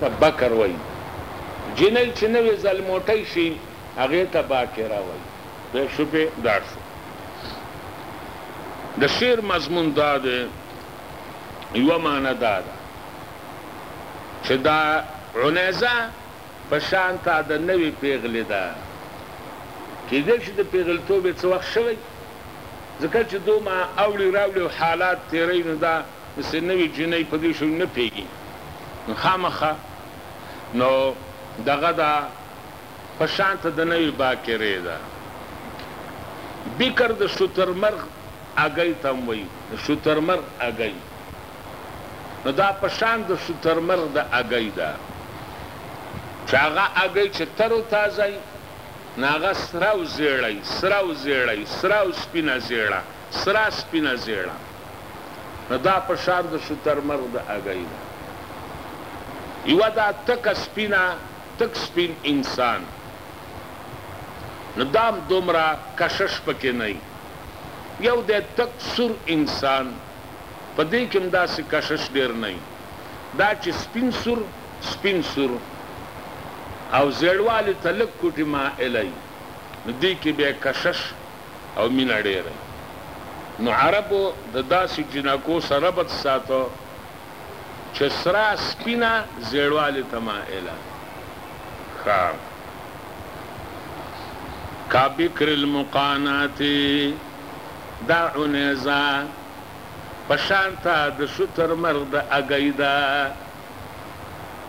ته بکر وایي جنۍ چې نوې زلموټۍ شي هغې ته باکره وایي پوه شوې دا شو د شعر مضمون دا دی یوه معنی دا ده چې دا عنیزه په شان تا د نوې پیغلې ده کېدای شي د پیغلتوب یې څه وخت شوی ځکه چې دو ما اوړي راوړي او حالات تېروي نو دا داسې نوې جینۍ په دې شو نه پېږي نو خامخا نو دغه دا په شان ته د نوې باکرې ده بکر د شترمرغ اګۍ ته هم وایي د شترمرغ اګۍ نو دا په شان د شترمرغ د اګۍ ده چې هغه اګۍ چې تر او تازه نو هغه سره او زېړی، سره او زېړی، سره او سپینه زېړه، سره سپینه زېړه، نو دا په شان د شترمرغ د هګۍ ده. یوه دا تکه سپینه، تک سپین انسان، نو دا هم دومره کشش په کې نه وي. یو دی تک سور انسان، په دې کې هم داسې کشش ډېر نه وي. دا چې سپین سور، سپین سور او زیړوالي ته لږ کوټي مائله وي نو دې کې بیا کشش او مینه ډېره وي نو عربو د داسې جینکو سره ربط ساته چې سره سپینه زیړوالي ته مائله وي ښه کا بکر المقاناتی دا عنیزا پشانتا د شتر مرغ د اگئی دا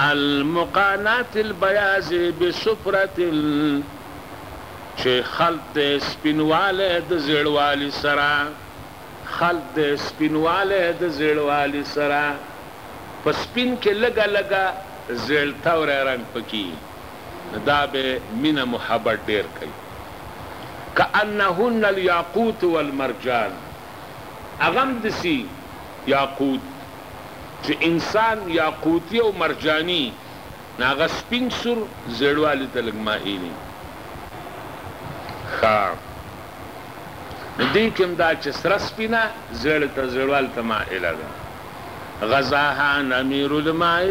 المقانات البياض بصفرة چې خلط دی سپینوالی د زیړوالي سره خلط دی سپینوالی د زیړوالي سره په سپین کې لږه لږه زیړ توری رنګ پکې نو دا به مینه محبت ډیر کوي کأنهن الیاقوت والمرجان هغه هم دسي یاقوت چې انسان یاقوتي او مرجاني نو هغه سپین سور زیړوالي ته لږ مایل وي ښه نو دې کې هم دا چې سره سپینه زیړ ته زیړوالي ته مایله ده غذاها نمیر الماء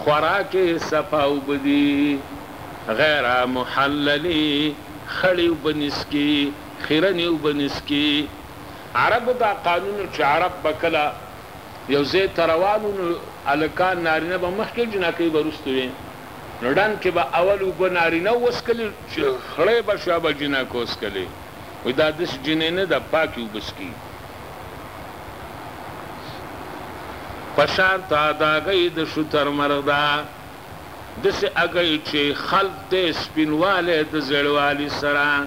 خوراک یې صفا اوبه دي غیر محللې خړې اوبه نسکي خیرنې اوبه نسکي عربو دا قانون و چې عرب به کله یو ځای ته روان وو نو هلکان، نارینه، به مخکې او جینکۍ به وروسته وې. نو ډنډ کې به اول اوبه نارینه و وڅکلې چې خړې به شوې به جینکو وڅکلې. وایي دا داسې جینۍ نه ده پاکې اوبه څکي. په شان ته د هګۍ د شترمرغ ده. داسې هګۍ چې خلط دی سپینوالی د زیړوالي سره.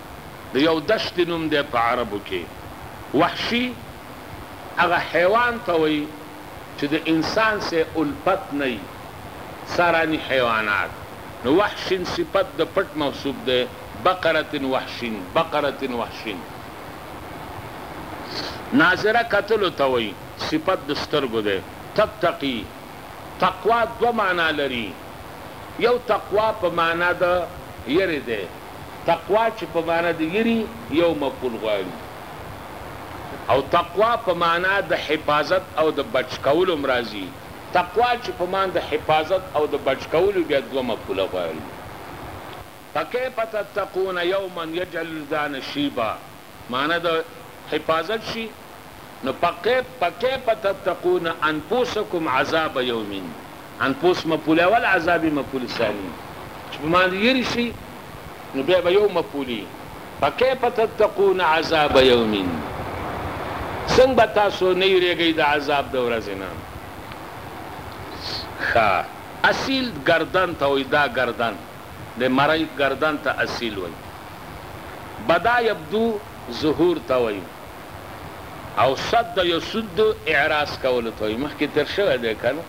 د یو دشتې نوم دی په عربو کې. وحشي هغه حیوان ته وایي چې د انسان سه الفت نه وي، څاراني حیوانات، نو وحش صفت د پټ موصوف دی، بقرة وحش، بقرة وحش. ناظره کتلو ته وایي، صفت د سترګو دی. تتقي، تقوا دوه مانا لري، یو تقوا په مانا د یرې دی. تقوا چې په معنی د یری یو مفعول غواړي او تقوا په معنی د حفاظت او د بچ کولو هم راځي، تقوا چې په معنی د حفاظت او د بچ کولو وي بیا دوه مفعوله غواړي. فکیف تتقون یوما یجعل الولدان شیبا. معنی د حفاظت شي نو فکیف تتقون انفسکم عذاب یوم انفس مفعول اول عذاب مفعول ثانی چې په معنی یری شي نو بیا به یو مفعولی فکیف تتقون عذاب یوم څنګه به تاسو نه یریږئ د عذاب د ورځې نه ښه اصیل ګردن ته وایي دا ګردن د مرۍ ګردن ته اصیل وایي. بدا یبدو ظهور ته وایي او سد یسد اعراض کولو ته وایي. مخکې تېر شوی دی که نه؟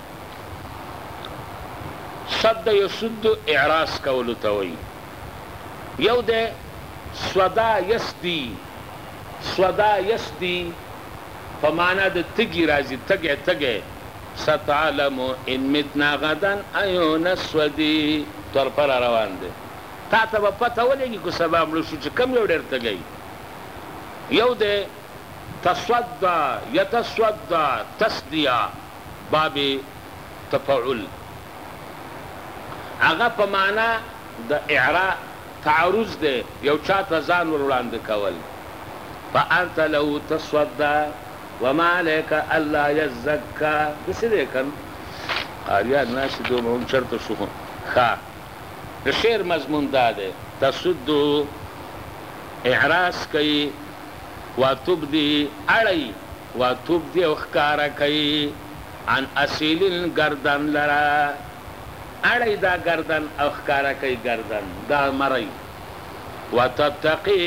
سد یسد اعراض کولو ته وایي. یو دی سودا یسدي، سودا یسدي په معنا د تږي راځي، تږی تږی. ستعلم ان متنا غدا ایو نسودی. تور په را روان دی تا ته به پته ولګی که سبا مړه شو چی کوم یو ډیر تږی وی یو دی تصدی یتصدی تصدیه باب تفعل هغه په معنا د اعرا تعرض دی یو چا ته ځان ور وړاندی کول فانت له تصدی. وما عليك الا يزکا داسې دی که نه قاریان ناست دي موږ چرته شو خو ښه د شعر مضمون دا دی تسد اعراض کوي وتبدي اړوي وتبدي او ښکاره کوي عن اصیل ګردن لره اړوي دا ګردن او ښکاره کوي ګردن دا مرۍ وتتقي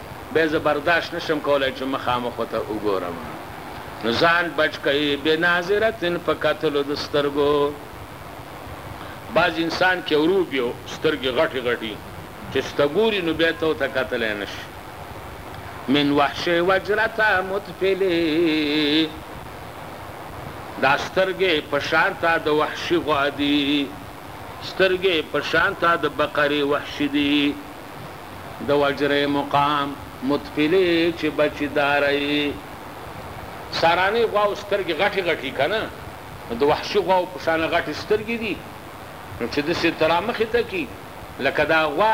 بیا زه برداشت نه شم کولای چې مخامخ ورته وګورم نو ځان بچ کړئ بناظرت په کتلو د سترګو بعض انسان کې وروب یو سترګې غټې غټې چې سته ګوري نو بیا ته ورته کتلی نه شي من وحش وجرته متفلې دا سترګې په شان ته د وحشي غوا دي سترګې په شان ته د بقرې وحشي دي د وجرې مقام متپلې چې بچي داره يي ساراني غواو سترګې غټې غټي کنه نو د وحشي غواو په شانه غټې سترګې دي نو چې دسې ته رامخې ته کي لکه دا غوا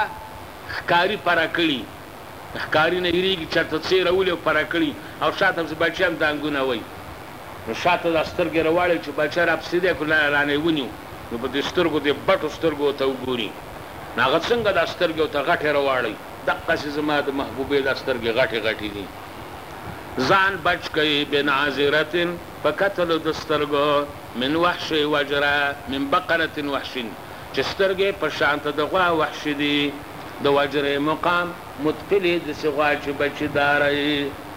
ښکاري پره کړي ښکاري نه هيريږي چرته څيرولي او پره کړي او شاته پسې بچيان دانګونه وي نو شاته دا سترګی رواړی چی باچا راپسی دی که نه رانه ونیو نو په دی سترګو دی بټو سترګو ته وګوری نو هغه څنګه دا سترګی ورته غټی رواړی دقسی زما د محبوبی دا سترګی غټی غټی دی ځان بچ کئ بناظرة په کتلو د سترګو من وحش وجرا من بقرة وحش چی سترګی په شانته د غوا وحشی دی د وجری مقام متقلی دسی غوا چی بچی داری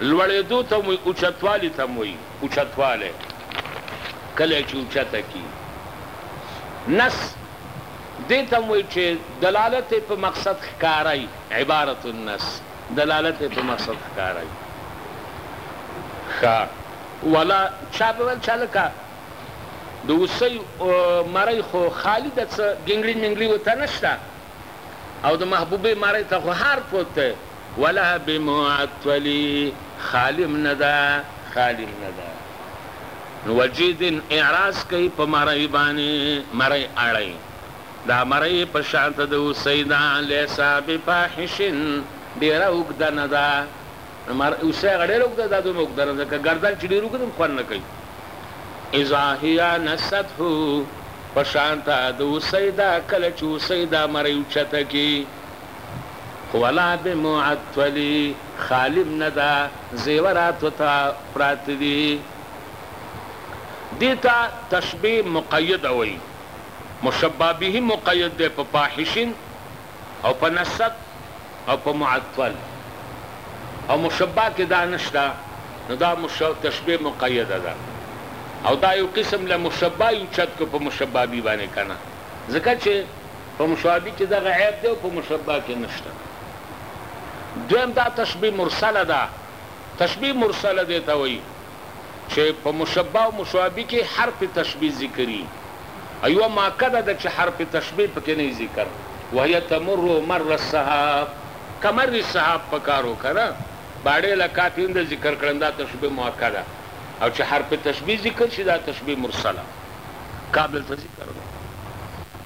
لوړېدو ته هم وایي، اوچتوالي ته هم وایي، اوچتوالی، کله یې چې اوچته کړي. نص، دې ته هم وایي چې دلالت یې په مقصد ښکاره وي، عبارة النص، دلالت یې په مقصد ښکاره وي. ښه ولا چا به ویل چې هلکه د هوسۍ مرۍ خو خالي ده، څه ګنګړي منګړي ورته نشته. او د محبوبې مړۍ ته خو هار پروت دی ولا بمعطلی خالم نه ده خالم نه ده نو وجید اعراض کوي په مړۍ باندې مړۍ اړی دا مړۍ په شانته د اوسیدا لیسا بفاحشن ډیره اوږده نه ده نو مار اوسه هغه ډېره اوږده ده، دومره اوږده نه ده، که ګردن چې ډېر اوږد هم خوند نه کوي. اذا هي نسته، په شان ته د هوسۍ ده کله چې هوسۍ دا مرۍ اوچته کړي. خو ولا بمعطل، خالي هم نه ده، زېورات ورته پراته دي. دې ته تشبیه مقیده وايي. مشبه به مقید دی په فاحش او په نسب او په معطل او مشبه کې دا نشته نو دا تشبیه مقیده ده او دا یو قسم له مشبه یو چت کو په مشبه بی باندې کنه ځکه چې په مشابه کې دغه عیب دی او په مشبه کې نشته دویم دا تشبیه مرسله ده تشبیه مرسله دی ته وایي چه په مشبه او مشابه کښې حرف تشبیه ذکری او یوه ماکده ده چه حرف تشبیه پکښې نۀ ذکر وهی تمر مر السحاب کمر السحاب پکار وو کنه باډې لکات یې هم ده ذکر کړم دا تشبیه مؤکده او چه حرف تشبیه ذکر شی دا تشبیه مرسله کابل ته ذکر ده.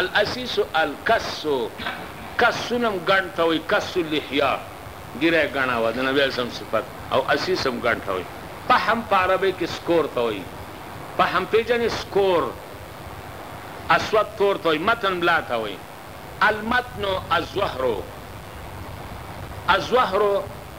الاسیس الکس کسون هم ګنډ ته وایي کس اللحیا ږیره یې ګڼه وه د نبي علیه السلام صفت او اسیس هم ګنډ ته وایي پحم په عربۍ کې سکور ته وایي پحم پېژنې سکور اسود تور ته وایي متن ملا ته وایي المتن الزهر الزهر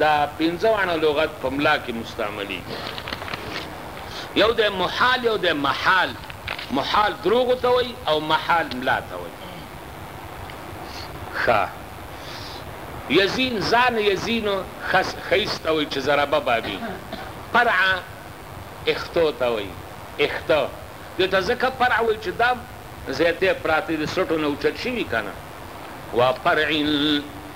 دا پنځه واړه لغت په ملا کې مستعملېږي. یو دی محال، یو دی محال. محال دروغو ته وایي او محال ملا ته وایي. ښه. یزین، ځان یزین خیس ته وایي چې ضربه بابي. پرع اختو ته وایي، اخته. دې ته ځکه پرع وایي چې دا زیتې پراته دي، د څټو نه اوچت شوي که نه. وپرع.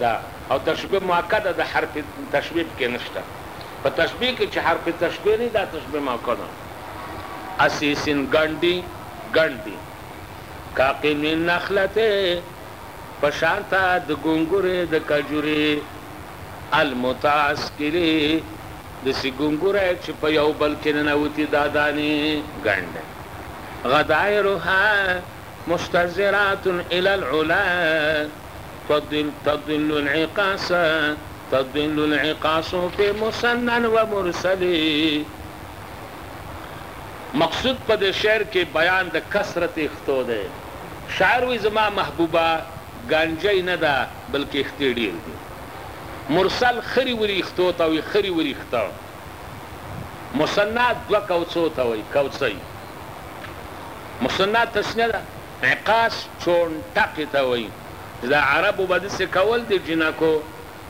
ده او تشبیه مؤکده ده حرف تشبیه پکې نشته په تشبیه کې چې حرف تشبیه نه وي دا تشبیه مؤکده ده اسیسین ګنډي ګنډي کاقیم نخلته په شانته د ګونګورې د کجوري المتاسکلي داسې ګونګوری چې په یو بل کې ننوتي دا دانې ګنډي غدایرها مشتزرات الی العلا تدل تدل العقاص تدل العقاص فی مسنن و مرسلی مقصود په دې شعر کې بیان د کثرت اختو دی شاعر وی زما محبوبه ګنجی نه ده بلکې اختې ډیر دي مرسل خری وری اختو ته وی خری وری اخته مسنا دوه کوڅو ته وی کوڅی مسنا تسنیه ده عکاس چون ټقی ته وایی چی دا عربو به دسی کول دی جینکو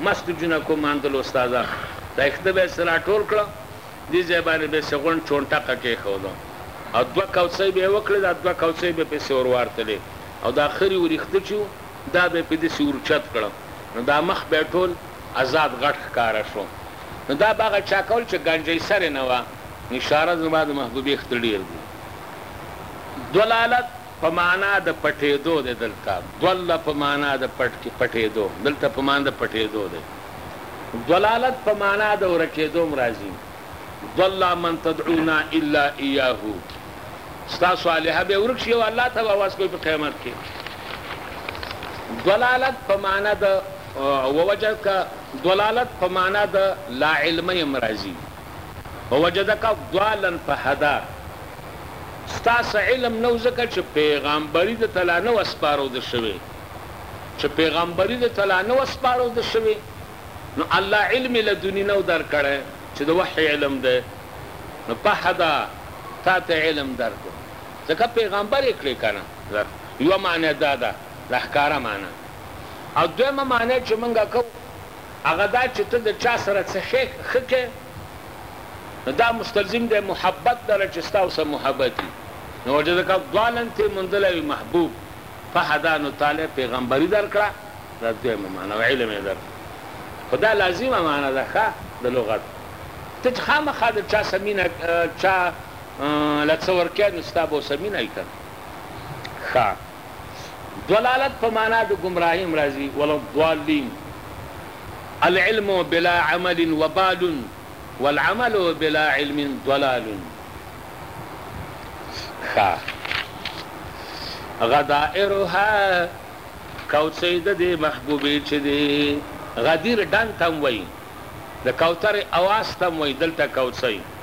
مست جینکو ماندل استاذه دایخته به سی راټول کړه دی ځای باندی به سی غونډ چون ټقه کیښوده او دوه کوڅی به وکړی دا دوه کوڅی به پسی وروارتلی او دا خری وریښته چی وو دا به پی دسی وروچت کړه نو دا مخ به ټول ازاد غټ ښکاره شو نو دا به هغه چا کول چی ګنجی سری نه وه اشاره زما د محبوبی خته ډیر دی. ضلالت په معنا د پټېدو دی دلته ضل په معنا د پټ کې پټېدو دلته په معنا د پټېدو دی ضلالت په معنا د ورکېدو مرازي ضل من تدعونا الا اياه ستا صالحه به ورک شي او الله ته واواز کوي په قیامت کې ضلالت په معنا د ووجه کا ضلالت په معنا د لا علم مرضی ووجدک ضالا فهدا ستا څه علم نه و ځکه چې پیغمبري د تلا نه و سپارود شوی چې پیغمبري د تلا نه و سپارود شوی نو الله علم لدونی نه درکړی چې د وحی علم ده نو فهدا تا ته علم درکو ځکه پیغمبر یې کړی کنه یو معنی دا ده د ښکاره معنی او دویمه معنی چې مونږه کوو هغه دا چې ته د چا سره څه ښه ښه کې نو دا مستلزم دی محبت لره چې ستا اوسه محبت وي نو وجدک ضالن ته مندل وي محبوب فهدا نو تعالی پیغمبري درکړه دا دویمه معنا او علم یې درکړه خو دا لازمه معنا ده ښه د لغت ته چې خامخا د چا سره مینه چا له څه ورکوې نو ستا به ورسره مینه وي که نه ښه ضلالت په مانا د ګمراهی هم راځی، ولا الضالین، العلم بلا عمل وبال والعمل بلا علم ضلال ښه غدائرها کوڅی د دې محبوبې چې دی غدیر ډنګ تم وای د کوترې اواز تم وای دلته کوڅی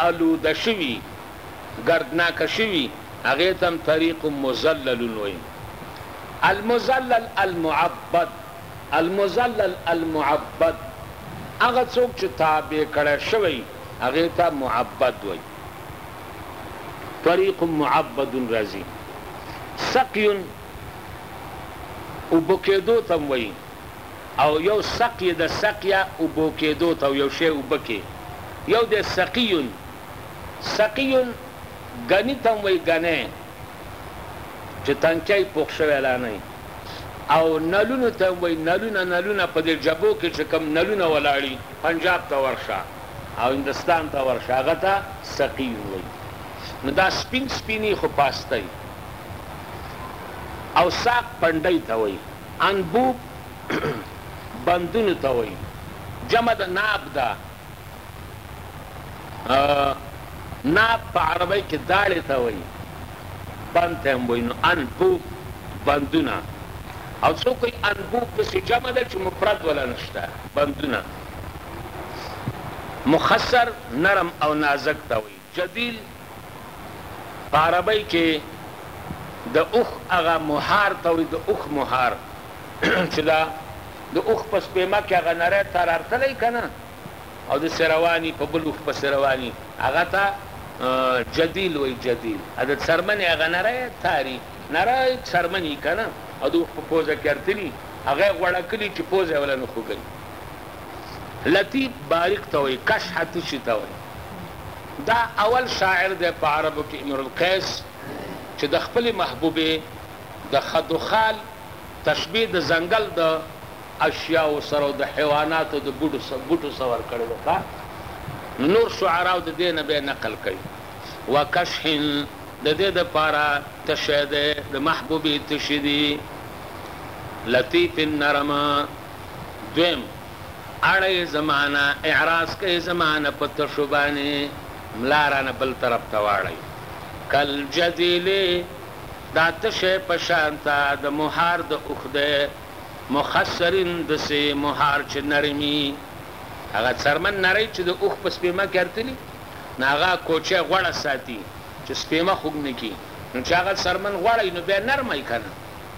الوده شوي، ګردناکه شوي، هغې ته هم طريق مذللون وايي. المذلل المعبد، المذلل المعبد، هغه څوک چې تابع کړی شوی وي، هغې ته معبد وايي. طريق معبدون راځي. سقيون اوبه کېدو ته هم وايي. او یو سقی د سقیا اوبو کېدو ته او یو شی اوبه کې یو دی سقیون سقیون ګنی ته هم وایي ګنی چې تنکۍ پوخ شوی لا نه او نلونو ته هم وایي نلونه نلونه په دې جبو کې چې کوم نلونه ولاړي پنجاب ته ورشه او هندستان ته ورشه هغه ته سقیون وایي نو دا سپین سپینی خو پاسته او ساق پنډۍ ته وایي انبوب بندونو ته وایي، جمع د ناب ده، ناب په عربۍ کې داړې ته وایي، بند ته هم وایي، نو انبوب بندونه او څوک وایي انبوب پسې جمع ده چې مفرد ولا نشته، بندونه مخصر نرم او نازک ته وایي. جبیل، په عربۍ کې د اوښ هغه مهار ته وایي، د اوښ مهار چې دا د اوښ په سپېمه کې هغه نری تار ارتلی که نه او داسې روان وي، په بل اوښ پسې روان وي، هغه ته جبیل وایي، جبیل د څرمنې هغه نری تار وي، نری څرمن وي که نه او د اوښ په پوزه کې ارتلي وي، هغه یې غوړکلي چې پوزه یې ولا نه خوږوي. لطیف، باریک ته وایي، کش حتیشي ته وایي. دا اول شاعر دی په عربو کې امرؤ القیس چې د خپلې محبوبې د خدوخال تشبیه د ځنګل د اشیاوو سره او د حیواناتو د بوټو سره ورکړې ده نو نور شعراو د دې نه بیا نقل کوي وکشح د دې دپاره تشی دی د محبوبې تشي دي لطیف نرم دویم اړه یې زمانه اعراض کوي زمانه په تشو باندې ملا رانه بل طرف ته واړوي کالجدیل دا تشه په شان ته د مهار د اوښ دی مخصرین دسې مهار چې نرمي هغه څرمن نری چې د اوښ په سپیمه کې ارتلي نو هغه کوچه غوړه ساتي چې سپیمه خوږ نه کړي نو چې هغه څرمن غوړی نو بیا نرمه یې کنه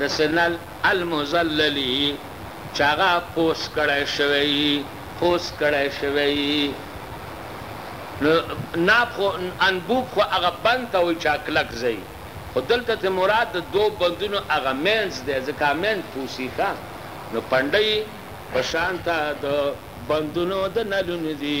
د سنل المذللي چې هغه پوسټ کړی شوی يي پوسټ کړی شوی يي نو ناب خو انبوب خو هغه بند ته وایي چې هغه کلک ځای وي خو دلته ترې مراد د دوو بندونو هغه مینځ دی ځکه هغه مینځ پوسي ښه نو پنډۍ په شان ته د بندونو د نلونو دي.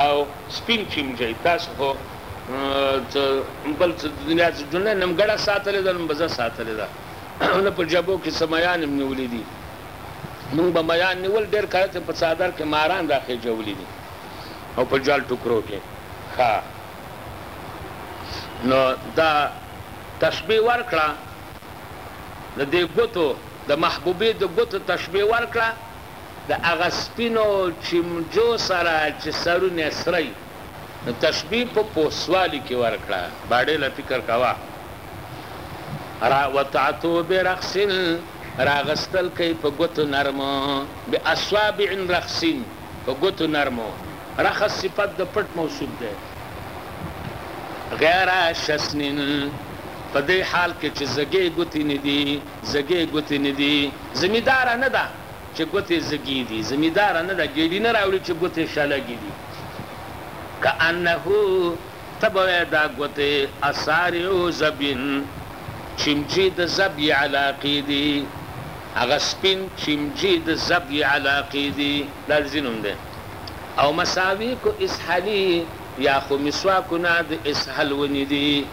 او سپين چيمجی تاسو خو څه بل څه د دنیا څه جنه نم ګړه ساتلې ده نم بزه ساتلې ده نه په جبو کې څه میان هم نیولې دي مونږ به میان نیول ډېر کله ته په څادر کې ماران راخېجولې دي او په جال ټوکرو کې ښه نو دا تشبیه ورکړه د دې ګوتو د محبوبې د ګوتو تشبیه ورکړه د هغه سپینو چمجو سره چې سرونه یې سره وي، نو تشبیه په پوسوالي کې ورکړه، باډې له فکر کوه، را وتعتو برخس راغستل کوي په ګوتو نرمو، باصوابع رخس په ګوتو نرمو، رخس صفت د پټ موصوف دی، غیر شسن په دې حال کې چې زږې ګوتې نه دي. زږې ګوتې نه دي، زمي داره نه ده چې ګوتې زږې دي، زمي داره نه ده، ګېډي نه راوړي چې ګوتې شلګې دي. کأنه، ته به وایې دا ګوتې اصارع زبي، چمجي د زبي علاقې دي، هغه سپین چمجي د زبي علاقې دي، دا د زي نوم دی، او مساویک اسحلي یا خو مسواکونه د اسحل ونې دي.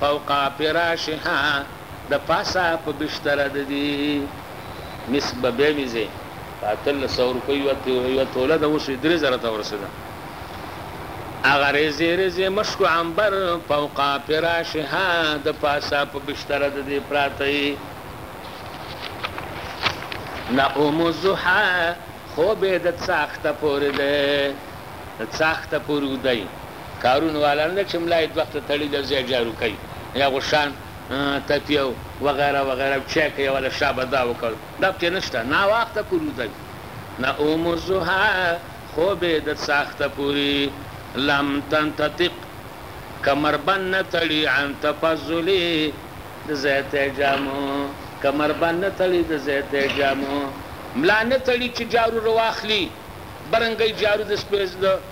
فوق فراشها د پاسه په بشتره د دي مس به بې مزې په اتلس سوه روپۍ یوه توله ده اوس یې درې زره ته ورسېده هغه رېزې رېزې مشکو عنبر فوق فراشها د پاسه په بشتره د دي پراته یي نه ام زحا خوب یې د څاښته پورې دی د څاښته پورې ودی کارونو والا نه ده چې ملا یې دوخت ته تړي لږ ځای جارو کوي یا غوښان تپي او وغیره وغیره او چای کوي ولا شا به دا وکړ دا پکې نشته ناوخته کورودل نه اوم الزها خوب یې د څاښته پوري لم تنتطق کمربند نه تړي عن تفضل د زیاتې جامو کمربند نه تړي د زیاتې جامو ملا نه تړي چې جارو رواخلي برنګي جارو د سپېز د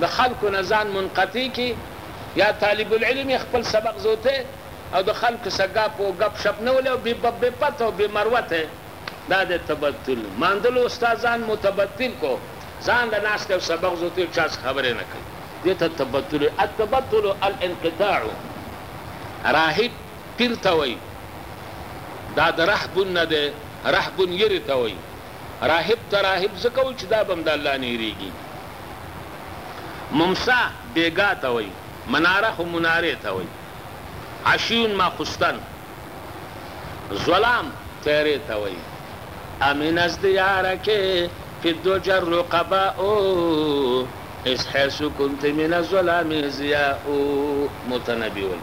د خلکو نه ځان منقطع کړي یا طالب العلم یې خپل سبق زوته او د خلکو سره ګپ او ګپ شپ نه ولې او بې بب بې پته او بې مروته دا د تبدل ماندلو استاد ځان متبدل کو ځان له ناسته او سبق زوته چا څخه خبرې نه کوي دې ته تبدل وایي التبدل الانقطاع راهب پیر ته وایي دا د رهبون نه دی رهبون یرې ته وایي راهب ته راهب ځکه وایي چې دا به هم د الله نه یریږي ممسا بېګا ته وایي، مناره خو منارې ته وایي، عشیون ماخوستن ظلام تیرې ته وایي، امین از دیار که فی الدجی رقباء اذ حیث کنت من الظلام ضیاء متنبي وایي،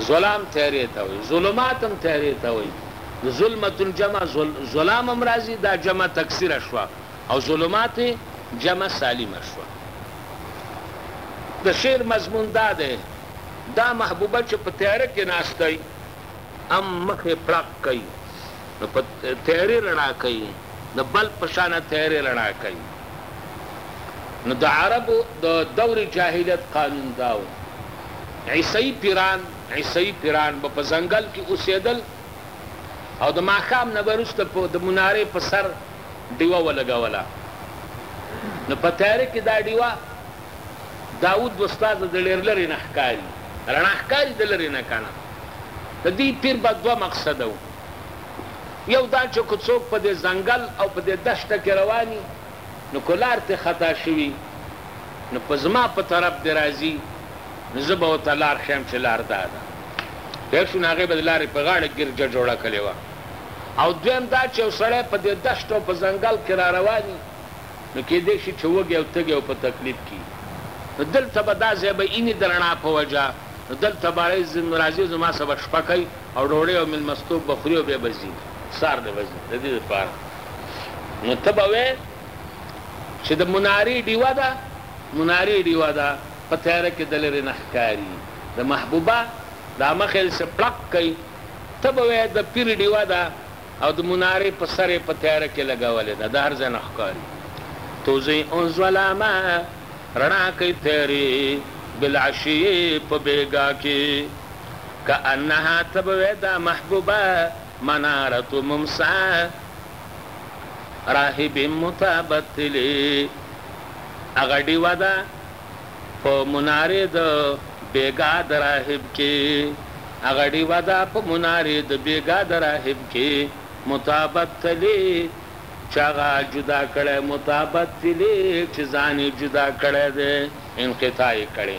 ظلام تیرې ته وایي، ظلمات هم تیرې ته وایي، د ظلمتون جمع ظلام هم راځي، دا جمع تکثیره شوه، او ظلمات جمع سالمه شوه. د شعر مضمون دا دی، دا محبوبه چې په تیاره کې ناسته وي هم مخ یې پړق کوي، نو په تیاري رڼا کوي، د بلب په شانه تیاري رڼا کوي. نو د عربو د دور جاهلیت قانون دا و، عیسوي پیران عیسوي پیران به په ځنګل کې اوسېدل، او د ماښام نه وروسته په د منارې په سر ډیوه ولګوله نو په تیاره کې دا ډیوه داود دوستاز د ډېر لرې نه ښکاري رڼا ښکاري د لرې نه کنه د دې پیر به دوه مقصد وو یو دا چې که څوک په دې ځنګل او په دې دشته کې رواني نو که لار ترې خطا شوي نو په زما په طرف دې راځي نو زه به ورته لار ښیم چې لار دا ده پوه شو نو هغې به د لارې په غاړه ګرجه جوړه کړې وه او دویم دا چې یو سړی په دې دشت او په ځنګل کې را رواني نو کېدای شي چې وږی او تږی او په تکلیف کې نو دلته به دا ځای به ایني د رڼا په وجه نو دلته به راځي زما سره به شپه کوي او ډوډۍ او مېلمستوب به خوري او بیا به ځي، سهار به ځي، د دې لپاره نو ته به وایې چې د منارې ډیوه ده، منارې ډیوه ده په تیاره کې د لرې نه ښکاري، د محبوبه دا مخ یې داسې پړق کوي، ته به وایې د پیر ډیوه ده او د منارې په سر یې په تیاره کې لګولې ده، د هر ځای نه ښکاري. توضیح الظلام، رڼا کوي تیارې، بالعشیې، په بېګا کې. کأنها ته به وې دا محبوبه منارت ممسا راهب متبتل هغه ډیوه ده په منارې د بیګا د راهب کې هغه ډیوه ده په منارې د بیګا د راهب کې مطابت تلې چې هغه جدا کړی مطابت تلې چې ځان یې جدا کړی دی انقطاع یې کړی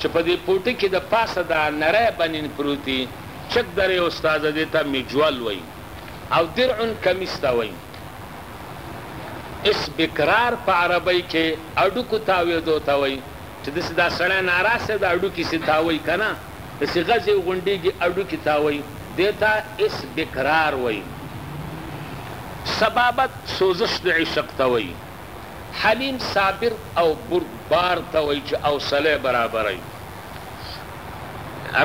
چې په دې پوټي کې د پاسه دا نری بنین پروت وي، چک درې استاده دې ته مجول وایي او درع کمیس ته وایي. اس بکرار په عربۍ کې هډوکو تاوېدو ته وایي، چې داسې دا سړی ناراسته ده، هډوکي سې تاووي که نه، داسې غځي او غونډېږي، هډوکي تاووي، دې ته اس بکرار وایي. صبابت، سوزش د عشق ته وایي. حلیم صابر او بردبار ته وایي چې حوصله برابره وي.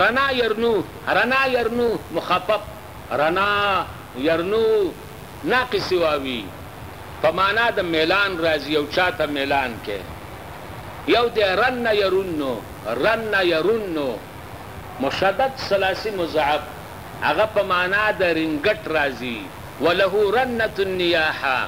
رنا یرنو، رنا یرنو، مخفف، رنا یرنو، ناقصي واوي، په مانا د میلان راځي، یو چا ته میلان کې. یو دی رن یرنو، رن یرنو، مشدد ثلاثي مضاعف، هغه په مانا د رنګټ راځي، وله رنة النیاحة.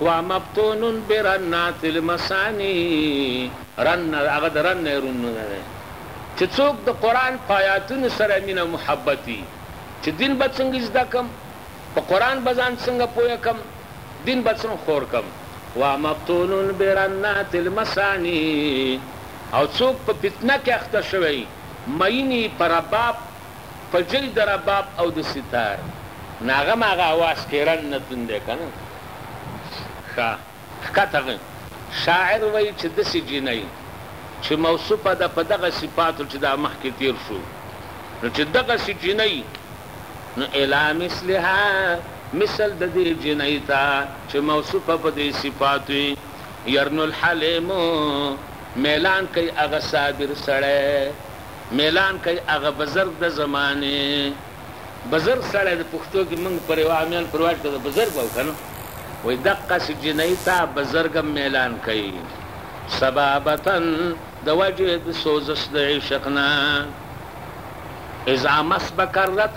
ومفتون برنات المثانی رنه هغه د رنه رونه ده چې څوک د قرآن په آیاتونو سره مینه محبت وي چې دین به څنګه زده کم په قرآن به ځان څنګه پوه کم دین به څنګه خور کم ومفتون برنات المثانی او څوک په فتنه کې اخته شوی مینی پر باب په جل د رباب او د ستار ناغه ماغه اواز کې رن نه تون دی کنه ښا ښکته غي شاعر وایي چې دسې جینۍ چې موصوفه ده په دغه صفاتو چې دا مخکې تیر شو نو چې دغه سې جینۍ نو الا مثلها مثل د دې جینۍ ته چې موصوفه په دې صفاتو يرنو الحلیم میلان کوي هغه صابر سړی ميلان کوي هغه بزرګ د زمانې بزرګ سړی د پښتو کې موږ پر یوه عامیان پر واټ کې د بزرګ به وکنو وای دقسې جنۍ تا بزرګم ميلان کوي سبابتا د وجه د سوزش د عشق نه اذا مسبکرت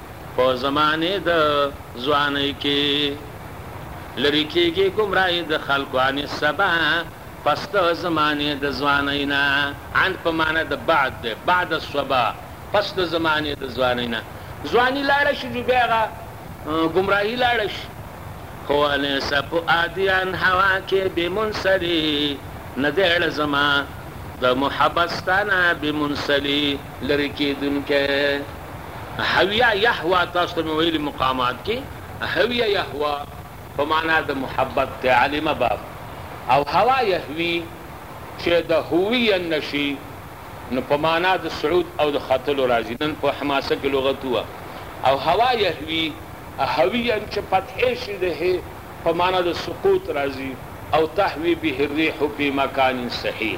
په زمانې د ځوانۍ کې لرې کېږې ګمراهي د خلکو عن الصبا پس د زمانې د ځوانۍ نه عن په معنی د بعد دی بعد الصبا پس د زمانې د ځوانۍ نه ځواني لاړه شي جو بیا هغه ګمراهي لاړه شي هو ليس فؤادي عن هواك بمنسلي نه دی اړه زما د محبت ستانه بمنسلي لرې کېدونکی هویه یهوا تاسو ته مې ویلي مقامات کې هویه یهوا په معنا د محبت دی علیمه باب او هوا یهوي چې د هویه نشي نو په معنا د صعود او د ختلو راځي نن په حماسه کې لغت وه او هوا یهوي هویه چې فتحې شي د هې په معنا د سقوط راځي او تهوي به الريح في مکان صحیح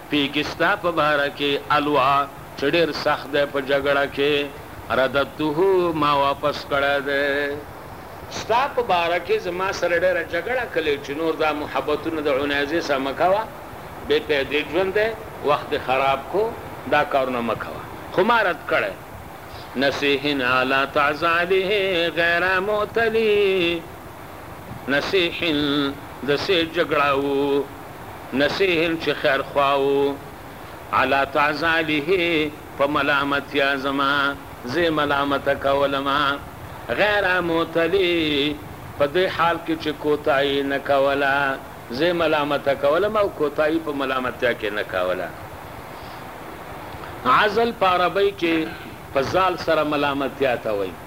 پيکي ستا په باره کې الوا چې ډېر سخت دی په جګړه کې، رددته ما واپس کړی دی. ستا په باره کې زما سره ډېره جګړه کلې چې نور دا محبتونه د عنيزې سره مه کوه، بې پيدې ژوند دی، وخت دې خراب کو، دا کارونه مه کوه. خو ما رد کړی. نصيحنا لا تعزا به غير معتلي. نصیح د سه جګړه و نصیح چې خیر خوا و علی تعذاله په ملامتیا زما زه ملامت کولم غیر معتلی په دې حال کې چې کوتاهی نه کوله زه ملامت کولم او کوتاهی په ملامتیا کې نه کوله عزل په عربی کې په زال سره ملامتیا ته وایي.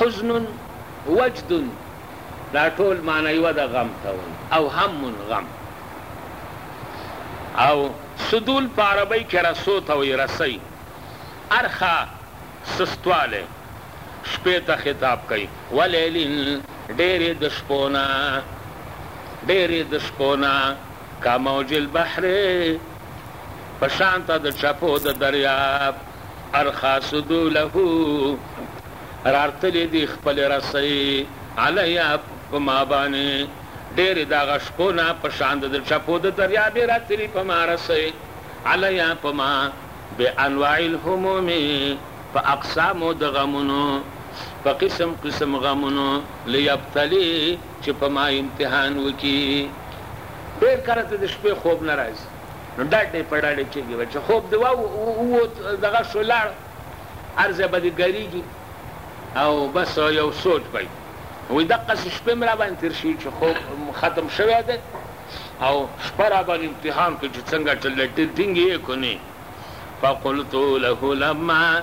حزن وجد دا ټول معنی یوه ده غم ته وایي او هم غم او سدول په عربۍ کې رسو ته وایي رسۍ ارخا سستوالی شپې ته خطاب کوي ولیل ډېرې د شپو نه ډېرې د شپو نه کا موج البحر په شان ته د چپو د دریاب ارخاصدو له رارتلې دي خپلې رسۍ علي په ما باندې ډېرې د هغه شپو نه په شان د چپو د دریاب یې راتلي په ما رسۍ علي په ما بانواع الهموم په اقسامو د غمونو په قسم قسم غمونو لیبتلي چې په ما امتحان وکړي ډېر کله ته د شپې خوب نه راځي نو دا ډې په ډډې کېږي به چې خوب دې ووت دغه شو لاړ هر ځای به دې ګرېږي او بس یو سوچ به وي وایي دقسې شپې هم راباندې تېر شوي چې خوب ختم شوی دی او شپه راباندې امتحان کوي چې څنګه ټلټې ټینګې یې کنې فقلت له لما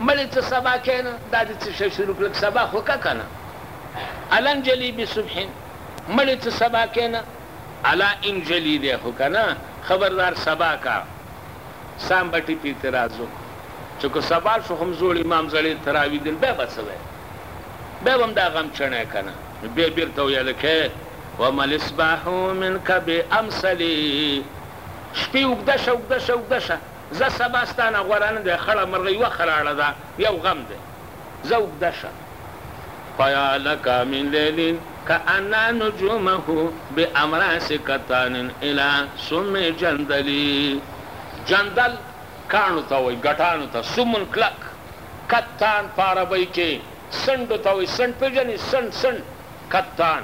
مړی ته سبا کېنه دا دې څه شی شروع کړل سبا خو که کنه الن جلی بصبح مړی ته سبا کېنه الا ان جلی دی خو کنه خبردار سبا کا سام بټی پی اعتراض وکړ چې که سبا شو هم زوړ امام زړې تراوی دل به به څه وای به هم دا غم چڼه کنه نو به بیرته ویل کې ومل اصباح منک بامثلی شپې اوږده شه اوږده شه اوږده شه زه سبا ستا نه غوره نه دی خړه مرغه یوه خراړه ده یو غم دی زه اوږده شم. پيا لك من ليل كأن نجومه بأمراس کتان الى سم جندلي جندل کاڼو ته وايي ګټانو ته سم کلک کتان په عربۍ کې سنډو ته وايي سنډ پېژنئ سنډ سنډ کتان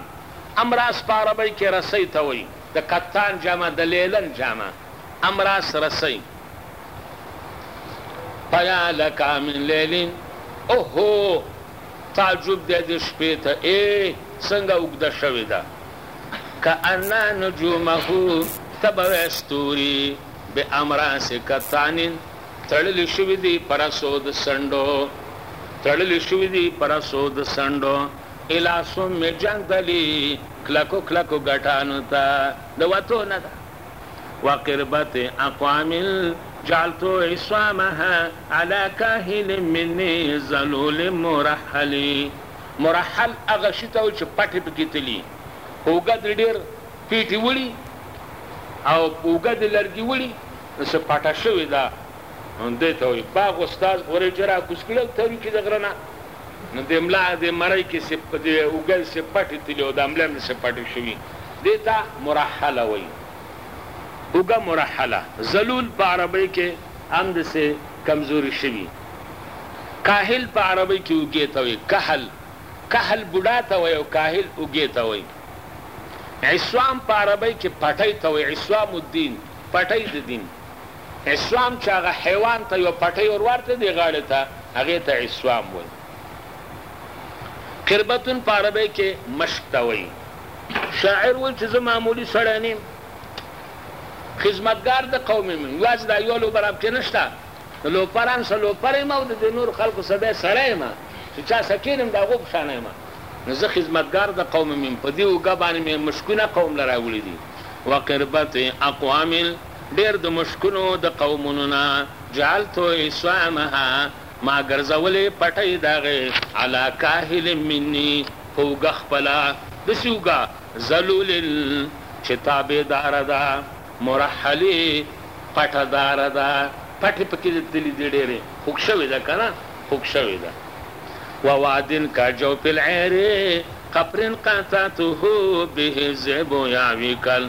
امراس په عربۍ کې رسۍ ته وايي د کتان جمع د ليلن جمع امراس رسۍ پيا لکه من ليلين اوهو تعجب دی د شپې ته اې څنګه اوږده شوې ده که انا نجومه ته به وې ستوري به امراس کتانین تړلې شوې دي پرسو د سنډو تړلې شوې دي پرسو د سنډو الاسم جندلی کلکو کلکو ګټانو ته د وتو نه ده وقربت اقوام جعلت عصامها علی کاهل منی ذلول مرحل مرحل هغه شي ته وایي چې پټې پکې تلي په اوږه دې ډېر پېټي وړي او په اوږه دې لرګي وړي نو څه پټه شوې ده دې ته وایي باغ استاد غورې چې راکوز کړي او تاریکي د غره نه نو د ملا د مرۍ کې سپ د اوږې سپټې تلي او د ملند سپټې شوي دې ته مرحله وایي اوږه مرحله ذلول په عربۍ کې هم داسې کمزوري شوي کاهل په عربۍ کې اوږې ته وایي کهل کهل بوډا ته وایي او کاهل اوږې ته وایي عصوام په عربۍ کې پټۍ ته وایي عصوام الدین پټۍ د دین عصوام چې هغه حیوان ته یوه پټۍ ور وارته دي غاړې ته هغې ته عصوام وایي. قربتون په عربۍ کې مشک ته وایي. شاعر وایي چې زه معمولي سړی نه یم، خدمتګار د قوم یم، یوازې دا یوه لوبه را پکې نشته، د لوپرانو سره لوپر یم او د دې نورو خلکو سره بیا سړی یم، چې چا سره کېنم د هغو په شان یم، نو زه خدمتګار د قوم یم، په دې اوږه باندې مې مشکونه قوم له راوړي دي. وقربت اقوام. ډېر د مشکونو د قومونو نه جعلت عصامها ما ګرځولې پټۍ د هغې علی کاهل مني په اوږه خپله داسې اوږه ذلول چې تابع داره ده مرحلې پټه داره ده پټې پکې د تلي دي ډېرې خوږ شوې ده که نه خوږ شوې ده و وادن کا جوف العیر قفر قاطعته به الذئب یاوی کل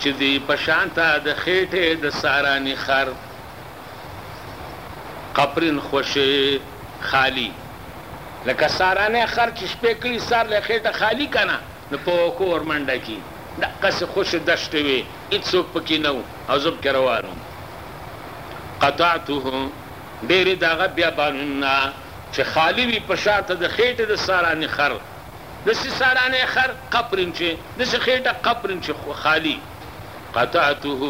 چې دی په شانته د خېټې د ساراني خر قپرین خوشې خالي لکه سارانی خر چې شپې کړي سر له خېټه خالي که نه نو په وښو ورمنډه کړي دقسې خوشې دشتې وې هېڅوک پکې نه وو او زه پکې روان وم قطعته ډېرې د هغه بیابانونو نه چې خالي وي په شانته د خېټې د ساراني خر دسې ساړانې خر قپرین چې دسې خېټه قپرین چې خالي قطعته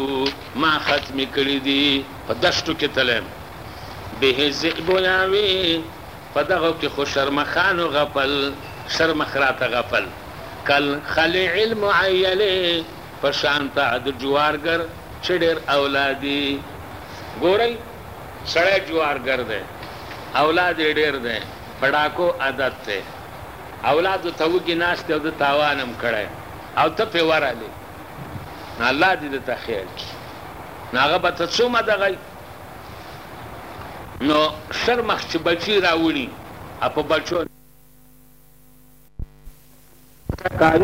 ما ختمې کړې دي په دشتو کې تللی یم به ذئب یاوې په دغو کې خو شرمخانو غپل شرمخ راته غپل کل خلع المعیلې په شان ته د جوارګر چې ډېر اولادي ګورئ سړی جوارګر دی اولاد یې ډېر دی په ډاکو عادت دی. اولادو ته وږي ناست یو ده تاوان هم کړی او ته پرې ورغلې نو الله دې درته خیر کړي نو هغه به ته څومره دغه نو شر مخ چې بچي راوړي او په بچو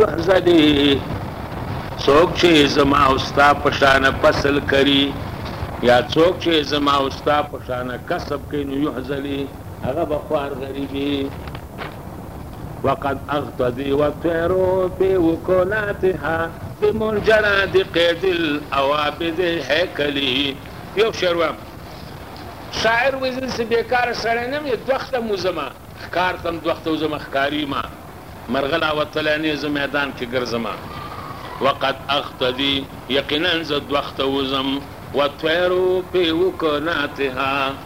یحزنی څوک چې زما او ستا په شان فصل کری یا څوک چې زما او ستا په شان کسب کوي نو یحزنی هغه به خوار غریبي وقد اغتدي والطير في وكناتها بمنجراد قيد الاوابد هيكلي یو شعر وایم شاعر وایي زه داسې بېکاره سړی نه یم دوخته مو ځم ښکار ته هم دوخته وځم ښکاري ما مرغه لا وتلی نه زه میدان کې ګرځم وقد اختدي یقینا زه دوخته وځم وطیرو پې وکناتها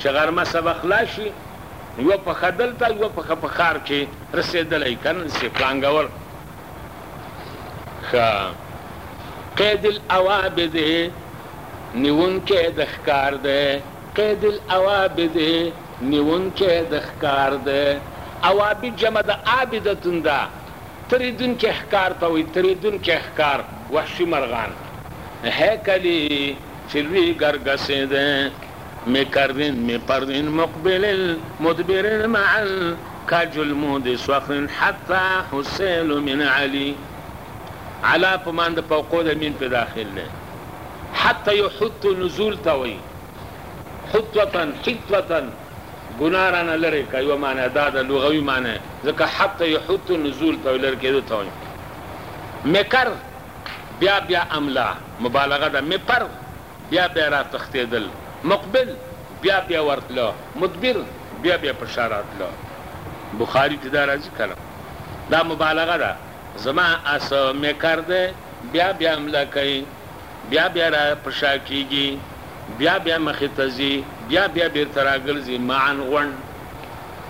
چې غرمه سبا خلاص شي، يوه پښه دلته يوه پښه په ښار کښې رسېدلی که نه سې پړانګول ښه قيد العوابد نيونکی د ښکار دی قيد العوابد نيونکی د ښکار دی عوابد جمع د عابدة ده ترېدونکی ښکار ته وایي ترېدونکی ښکار وحشي مرغان هيکلي چې لوی ګرګسېد مې کرین مې پرین مقبل مدبر مع کج المود صخر حتی حسیل من علی علا په ماند فوقو د میم په داخل نه حتی یو حط نزول ته وي حطوتن حطوتن ګناه رانه لرې که یوه معنی دا د لغوي معنی ځکه حتی یو حط نزول ته وي لرې کېدو ته وي مکر بیا بیا املا مبالغه ده مپر بیا بیا را تښتیدل مقبل بیا بیا ورتله مدبر بیا بیا په شا راتله بخاری کې دا راځي کنه دا مبالغه ده زما اس میکر ده بیا بیا حمله کوي بیا بیا را په شا کیږي بیا بیا مخې ته ځي بیا بیا بیرته راګرځي معا غونډ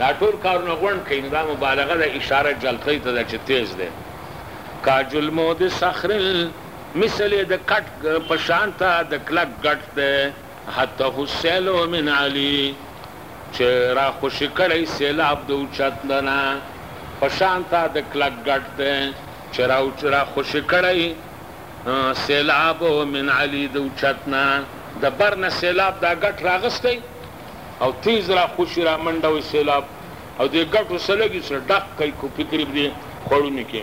دا ټول کارونه غونډ کوي نو دا مبالغه ده اشاره جلقۍ ته ده چې تیز ده کاجل مو د صخر مثل یې د کټ په شان ته د کلک ګټ دی هته السیل من علی چې را خوشې کړی سیلاب د اوچت له نه په شان ته د کلک ګټ دی چې را را خوشې کړی سیلاب من علی د اوچت نه د بر نه سیلاب دا ګټ راغستی او تیز را خوشې را منډه وي سیلاب او د ګټو سلګي سره ډک کوي کو فکر دې خوړونو کې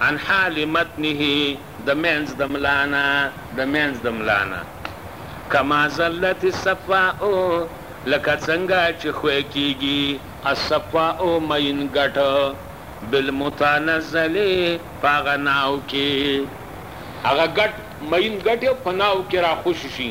عن حال متنه د مینځ د ملا نه د مینځ د ملا نه کما زلت الصفاء لکه څنګه چې خوی کیږي الصفاء مین ګټ بالمتنزل پاغه ناو کې هغه ګټ مین ګټ په ناو کې را خوشی شي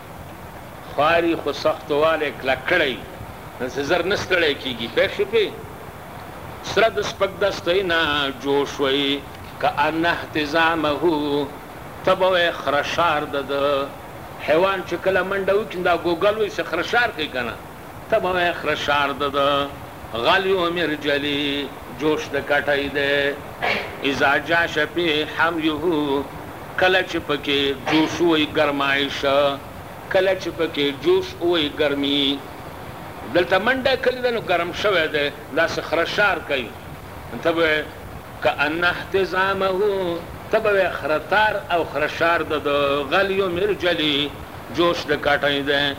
خواري خو سخت والی کلک کړی وي نو څه زر نه ستړی کېږي پوه شوې پرې سره د سپک دستۍ نه جوړ شوی که ان احتزامه ته به وایې خرشار د ده حیوان چې کله منډه وکړي دا ګوګل وایي چې خرشار کوي که نه ته به وایې خره شار د ده غل یو امیر جلی جوش د کټۍ دی اذا جاش پی حمیه کله چې په کې جوش ووی ګرمایش کله چې په کې جوش ووی ګرمی دلته منډه کلي ده نو ګرم شوی دی داسې خره شار کوي ته به وایې که ان احتزامه ته به وایې خره تار او خره شار د ده غل یو میر جلی جوش د کټۍ دی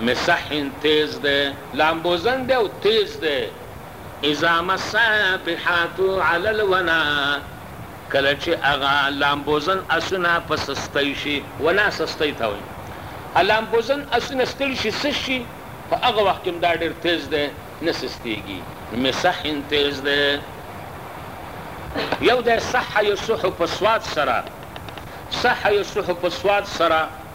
مې صحن تېز دی. لامبوزن دی او تېز دی. اذا ما السابحات علی الونا کله چې هغه لامبوزن اسونه په سستۍ شي، ونا سستۍ ته وايي، هغه لامبوزن اسونه ستړي شي، سست شي، په هغه وخت کې هم دا ډېر تېز دی، نه سستېږي، نو مې صحن تېز دی. یو دی صح یصح په صاد سره، صح یصح په صاد سره.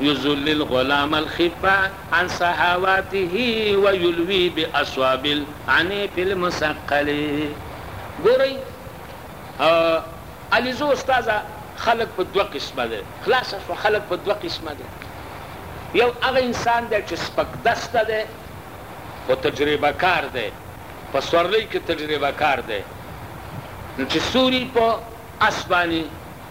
یذلی الغلام الخب عن صحواته ویلوی باصواب العنیف المثقل ګورئ علیزو استاذه خلک په دوه قسمه دی خلاصه شوه خلک په دوه قسمه دی یو هغه انسان دی چې سپک دسته دی خو تجربه کار دی په سورلۍ کې تجربه کار دی نو چې سوري په اسبانی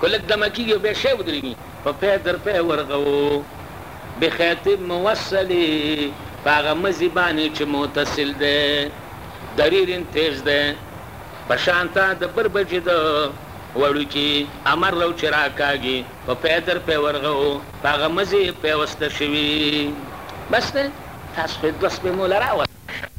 که لږ دمه کېږي او بیا شی ودرېږي، په پی در پی ورغوو، بخيط موصل، په هغه مزي باندې چې متصل دی، درير تېز دی، په شان ته د بربجې د وړوکي امر رو چې راکاږي، په پی در پی ورغوو، په هغه مزي پيوسته شوي. بس دی، تاسو خو يې دوه سپی مو له راوسته.